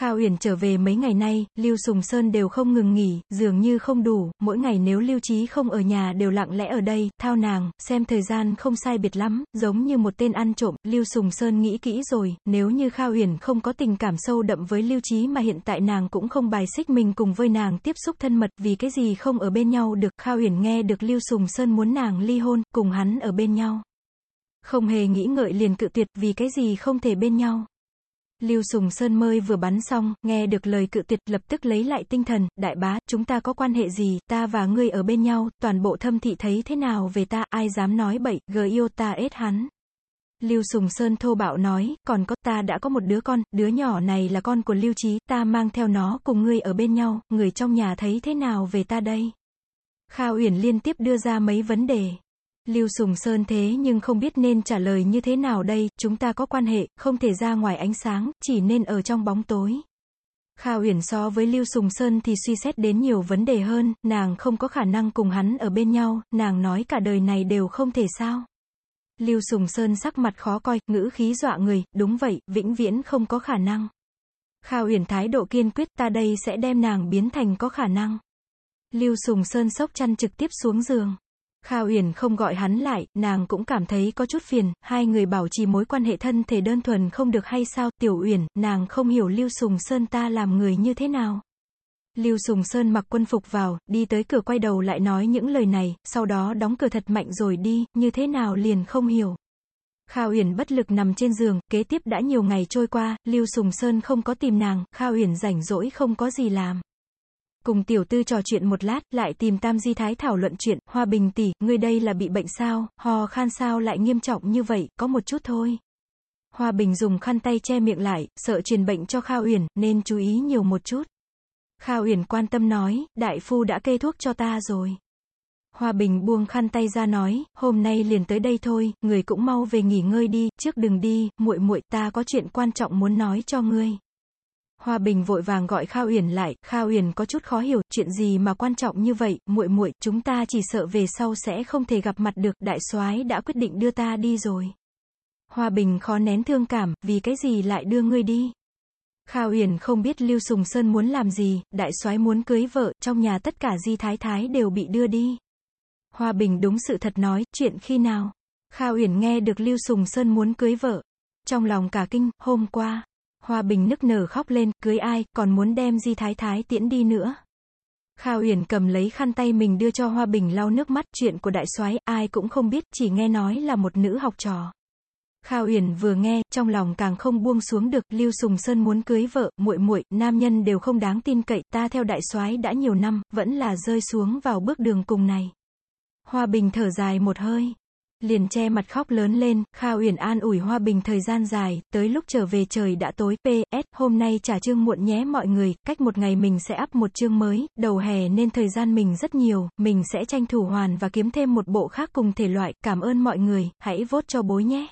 Kha Uyển trở về mấy ngày nay, Lưu Sùng Sơn đều không ngừng nghỉ, dường như không đủ, mỗi ngày nếu Lưu Trí không ở nhà đều lặng lẽ ở đây, thao nàng, xem thời gian không sai biệt lắm, giống như một tên ăn trộm, Lưu Sùng Sơn nghĩ kỹ rồi, nếu như Kha Uyển không có tình cảm sâu đậm với Lưu Trí mà hiện tại nàng cũng không bài xích mình cùng với nàng tiếp xúc thân mật, vì cái gì không ở bên nhau được, Kha Uyển nghe được Lưu Sùng Sơn muốn nàng ly hôn, cùng hắn ở bên nhau. Không hề nghĩ ngợi liền cự tuyệt, vì cái gì không thể bên nhau. Lưu Sùng Sơn mơi vừa bắn xong, nghe được lời cự tuyệt lập tức lấy lại tinh thần, đại bá, chúng ta có quan hệ gì, ta và ngươi ở bên nhau, toàn bộ thâm thị thấy thế nào về ta, ai dám nói bậy, gờ yêu ta ết hắn. Lưu Sùng Sơn thô bạo nói, còn có ta đã có một đứa con, đứa nhỏ này là con của Lưu Trí, ta mang theo nó cùng ngươi ở bên nhau, người trong nhà thấy thế nào về ta đây? Kha Uyển liên tiếp đưa ra mấy vấn đề. Lưu Sùng Sơn thế nhưng không biết nên trả lời như thế nào đây, chúng ta có quan hệ, không thể ra ngoài ánh sáng, chỉ nên ở trong bóng tối. Kha Uyển so với Lưu Sùng Sơn thì suy xét đến nhiều vấn đề hơn, nàng không có khả năng cùng hắn ở bên nhau, nàng nói cả đời này đều không thể sao. Lưu Sùng Sơn sắc mặt khó coi, ngữ khí dọa người, đúng vậy, vĩnh viễn không có khả năng. Kha Uyển thái độ kiên quyết ta đây sẽ đem nàng biến thành có khả năng. Lưu Sùng Sơn sốc chăn trực tiếp xuống giường. Kha Uyển không gọi hắn lại, nàng cũng cảm thấy có chút phiền, hai người bảo trì mối quan hệ thân thể đơn thuần không được hay sao, Tiểu Uyển, nàng không hiểu Lưu Sùng Sơn ta làm người như thế nào. Lưu Sùng Sơn mặc quân phục vào, đi tới cửa quay đầu lại nói những lời này, sau đó đóng cửa thật mạnh rồi đi, như thế nào liền không hiểu. Kha Uyển bất lực nằm trên giường, kế tiếp đã nhiều ngày trôi qua, Lưu Sùng Sơn không có tìm nàng, Kha Uyển rảnh rỗi không có gì làm. Cùng tiểu tư trò chuyện một lát, lại tìm Tam Di Thái thảo luận chuyện, Hoa Bình tỷ, ngươi đây là bị bệnh sao, ho khan sao lại nghiêm trọng như vậy, có một chút thôi. Hoa Bình dùng khăn tay che miệng lại, sợ truyền bệnh cho Kha Uyển, nên chú ý nhiều một chút. Kha Uyển quan tâm nói, đại phu đã kê thuốc cho ta rồi. Hoa Bình buông khăn tay ra nói, hôm nay liền tới đây thôi, người cũng mau về nghỉ ngơi đi, trước đừng đi, muội muội ta có chuyện quan trọng muốn nói cho ngươi. Hoa Bình vội vàng gọi Kha Uyển lại, Kha Uyển có chút khó hiểu, chuyện gì mà quan trọng như vậy, muội muội, chúng ta chỉ sợ về sau sẽ không thể gặp mặt được, đại soái đã quyết định đưa ta đi rồi. Hoa Bình khó nén thương cảm, vì cái gì lại đưa ngươi đi? Kha Uyển không biết Lưu Sùng Sơn muốn làm gì, đại soái muốn cưới vợ, trong nhà tất cả di thái thái đều bị đưa đi. Hoa Bình đúng sự thật nói, chuyện khi nào? Kha Uyển nghe được Lưu Sùng Sơn muốn cưới vợ. Trong lòng cả kinh, hôm qua. Hoa Bình nức nở khóc lên, cưới ai, còn muốn đem Di Thái Thái tiễn đi nữa. Kha Uyển cầm lấy khăn tay mình đưa cho Hoa Bình lau nước mắt, chuyện của đại soái ai cũng không biết, chỉ nghe nói là một nữ học trò. Kha Uyển vừa nghe, trong lòng càng không buông xuống được, Lưu Sùng Sơn muốn cưới vợ, muội muội, nam nhân đều không đáng tin cậy, ta theo đại soái đã nhiều năm, vẫn là rơi xuống vào bước đường cùng này. Hoa Bình thở dài một hơi liền che mặt khóc lớn lên, Kha Uyển an ủi Hoa Bình thời gian dài, tới lúc trở về trời đã tối, PS, hôm nay trả chương muộn nhé mọi người, cách một ngày mình sẽ up một chương mới, đầu hè nên thời gian mình rất nhiều, mình sẽ tranh thủ hoàn và kiếm thêm một bộ khác cùng thể loại, cảm ơn mọi người, hãy vote cho bối nhé.